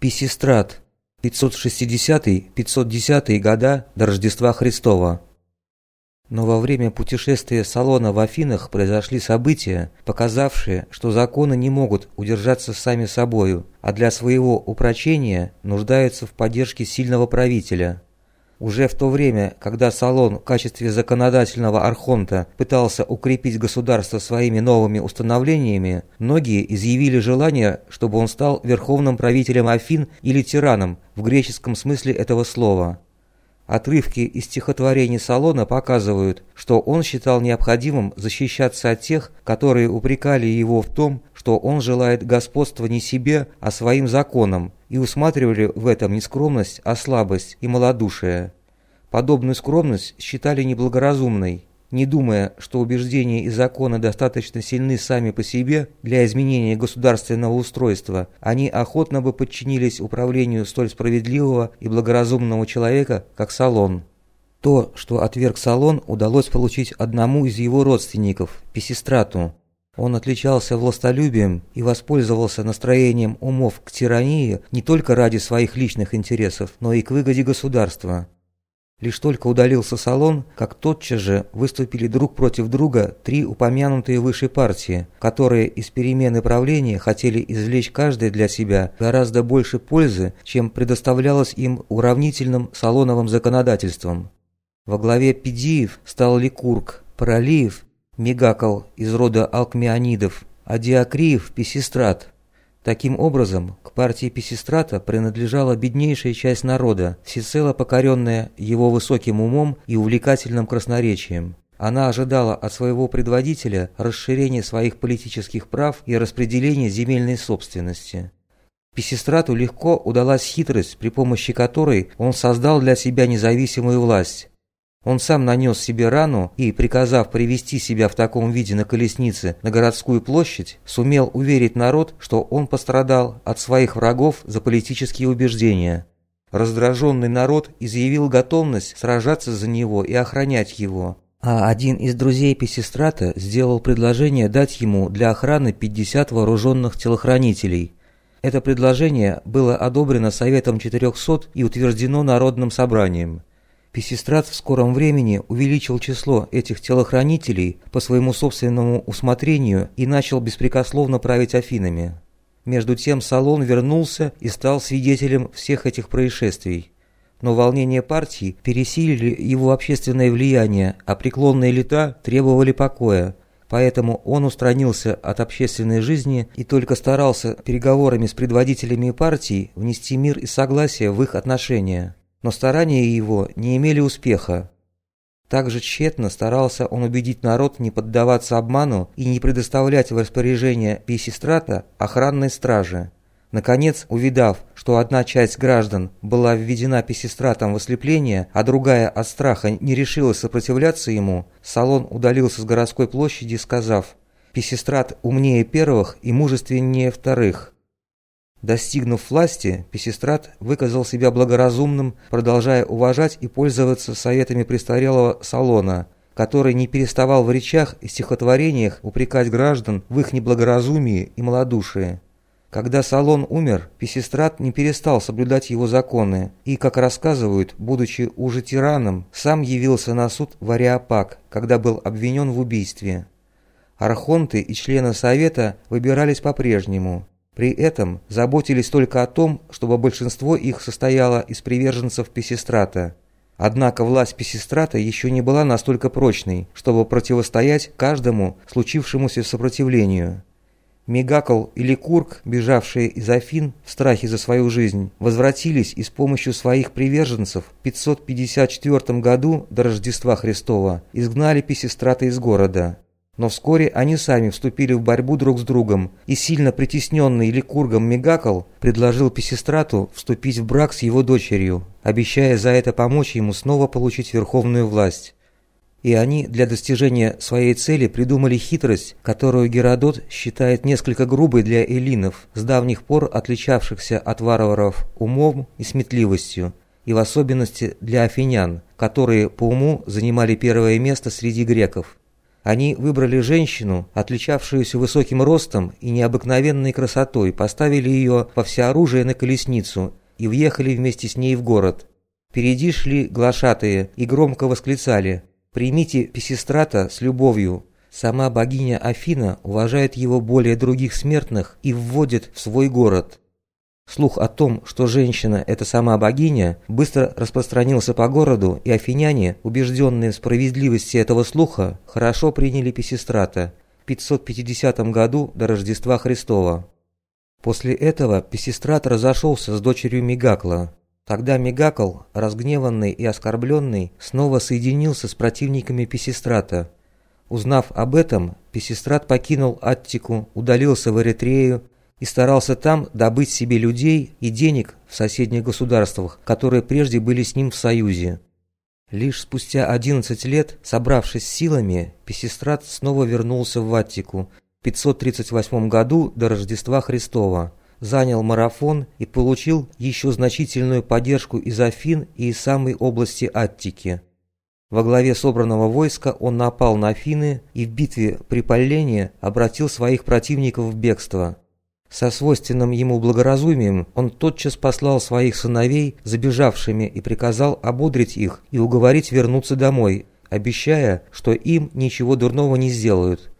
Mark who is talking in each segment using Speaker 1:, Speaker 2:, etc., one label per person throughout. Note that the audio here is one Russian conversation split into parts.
Speaker 1: Писистрат. 560-510 года до Рождества Христова. Но во время путешествия Салона в Афинах произошли события, показавшие, что законы не могут удержаться сами собою, а для своего упрочения нуждаются в поддержке сильного правителя. Уже в то время, когда Салон в качестве законодательного архонта пытался укрепить государство своими новыми установлениями, многие изъявили желание, чтобы он стал верховным правителем Афин или тираном в греческом смысле этого слова. Отрывки из стихотворений Салона показывают, что он считал необходимым защищаться от тех, которые упрекали его в том, что он желает господства не себе, а своим законам, и усматривали в этом не скромность, а слабость и малодушие. Подобную скромность считали неблагоразумной, не думая, что убеждения и законы достаточно сильны сами по себе для изменения государственного устройства, они охотно бы подчинились управлению столь справедливого и благоразумного человека, как Салон. То, что отверг Салон, удалось получить одному из его родственников, Песистрату, он отличался властолюбием и воспользовался настроением умов к тирании не только ради своих личных интересов, но и к выгоде государства. Лишь только удалился салон, как тотчас же выступили друг против друга три упомянутые выше партии, которые из перемены правления хотели извлечь каждый для себя гораздо больше пользы, чем предоставлялось им уравнительным салоновым законодательством. Во главе Педиев стал Ликург, Паралиев Мегакл из рода алкмеонидов, а Диакриев – Песистрат. Таким образом, к партии Песистрата принадлежала беднейшая часть народа, всецело покоренная его высоким умом и увлекательным красноречием. Она ожидала от своего предводителя расширения своих политических прав и распределения земельной собственности. Песистрату легко удалась хитрость, при помощи которой он создал для себя независимую власть, он сам нанес себе рану и, приказав привести себя в таком виде на колеснице на городскую площадь, сумел уверить народ, что он пострадал от своих врагов за политические убеждения. Раздраженный народ изъявил готовность сражаться за него и охранять его. А один из друзей Песистрата сделал предложение дать ему для охраны 50 вооруженных телохранителей. Это предложение было одобрено Советом 400 и утверждено Народным собранием. Песистрат в скором времени увеличил число этих телохранителей по своему собственному усмотрению и начал беспрекословно править Афинами. Между тем Салон вернулся и стал свидетелем всех этих происшествий. Но волнения партии пересилили его общественное влияние, а преклонные лета требовали покоя, поэтому он устранился от общественной жизни и только старался переговорами с предводителями партии внести мир и согласие в их отношения но старания его не имели успеха. Также тщетно старался он убедить народ не поддаваться обману и не предоставлять в распоряжение Писистрата охранной стражи. Наконец, увидав, что одна часть граждан была введена Писистратом в ослепление, а другая от страха не решилась сопротивляться ему, Салон удалился с городской площади, сказав «Писистрат умнее первых и мужественнее вторых». Достигнув власти, Песистрат выказал себя благоразумным, продолжая уважать и пользоваться советами престарелого Салона, который не переставал в речах и стихотворениях упрекать граждан в их неблагоразумии и малодушии. Когда Салон умер, Песистрат не перестал соблюдать его законы и, как рассказывают, будучи уже тираном, сам явился на суд в Ариапак, когда был обвинен в убийстве. Архонты и члены Совета выбирались по-прежнему, при этом заботились только о том, чтобы большинство их состояло из приверженцев Песистрата. Однако власть Песистрата еще не была настолько прочной, чтобы противостоять каждому случившемуся сопротивлению. Мегакл или Курк, бежавшие из Афин в страхе за свою жизнь, возвратились и с помощью своих приверженцев в 554 году до Рождества Христова изгнали Песистрата из города. Но вскоре они сами вступили в борьбу друг с другом, и сильно притесненный Ликургом Мегакл предложил Песистрату вступить в брак с его дочерью, обещая за это помочь ему снова получить верховную власть. И они для достижения своей цели придумали хитрость, которую Геродот считает несколько грубой для эллинов, с давних пор отличавшихся от варваров умом и сметливостью, и в особенности для афинян, которые по уму занимали первое место среди греков. Они выбрали женщину, отличавшуюся высоким ростом и необыкновенной красотой, поставили ее во всеоружие на колесницу и въехали вместе с ней в город. Впереди шли глашатые и громко восклицали «Примите Песистрата с любовью». Сама богиня Афина уважает его более других смертных и вводит в свой город. Слух о том, что женщина – это сама богиня, быстро распространился по городу, и афиняне, убежденные в справедливости этого слуха, хорошо приняли Песистрата в 550 году до Рождества Христова. После этого Песистрат разошелся с дочерью Мегакла. Тогда Мегакл, разгневанный и оскорбленный, снова соединился с противниками Песистрата. Узнав об этом, Песистрат покинул Аттику, удалился в Эритрею и старался там добыть себе людей и денег в соседних государствах, которые прежде были с ним в союзе. Лишь спустя 11 лет, собравшись силами, Песистрат снова вернулся в Аттику в 538 году до Рождества Христова, занял марафон и получил еще значительную поддержку из Афин и из самой области Аттики. Во главе собранного войска он напал на Афины и в битве при Поллене обратил своих противников в бегство. Со свойственным ему благоразумием он тотчас послал своих сыновей забежавшими и приказал ободрить их и уговорить вернуться домой, обещая, что им ничего дурного не сделают.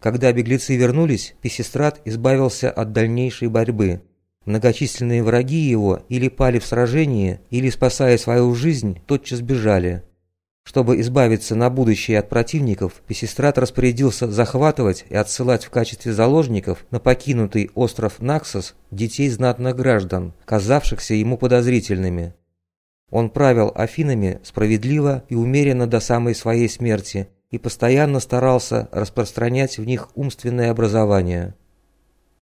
Speaker 1: Когда беглецы вернулись, Песистрат избавился от дальнейшей борьбы. Многочисленные враги его или пали в сражении, или, спасая свою жизнь, тотчас бежали. Чтобы избавиться на будущее от противников, Песистрат распорядился захватывать и отсылать в качестве заложников на покинутый остров Наксос детей знатных граждан, казавшихся ему подозрительными. Он правил Афинами справедливо и умеренно до самой своей смерти и постоянно старался распространять в них умственное образование –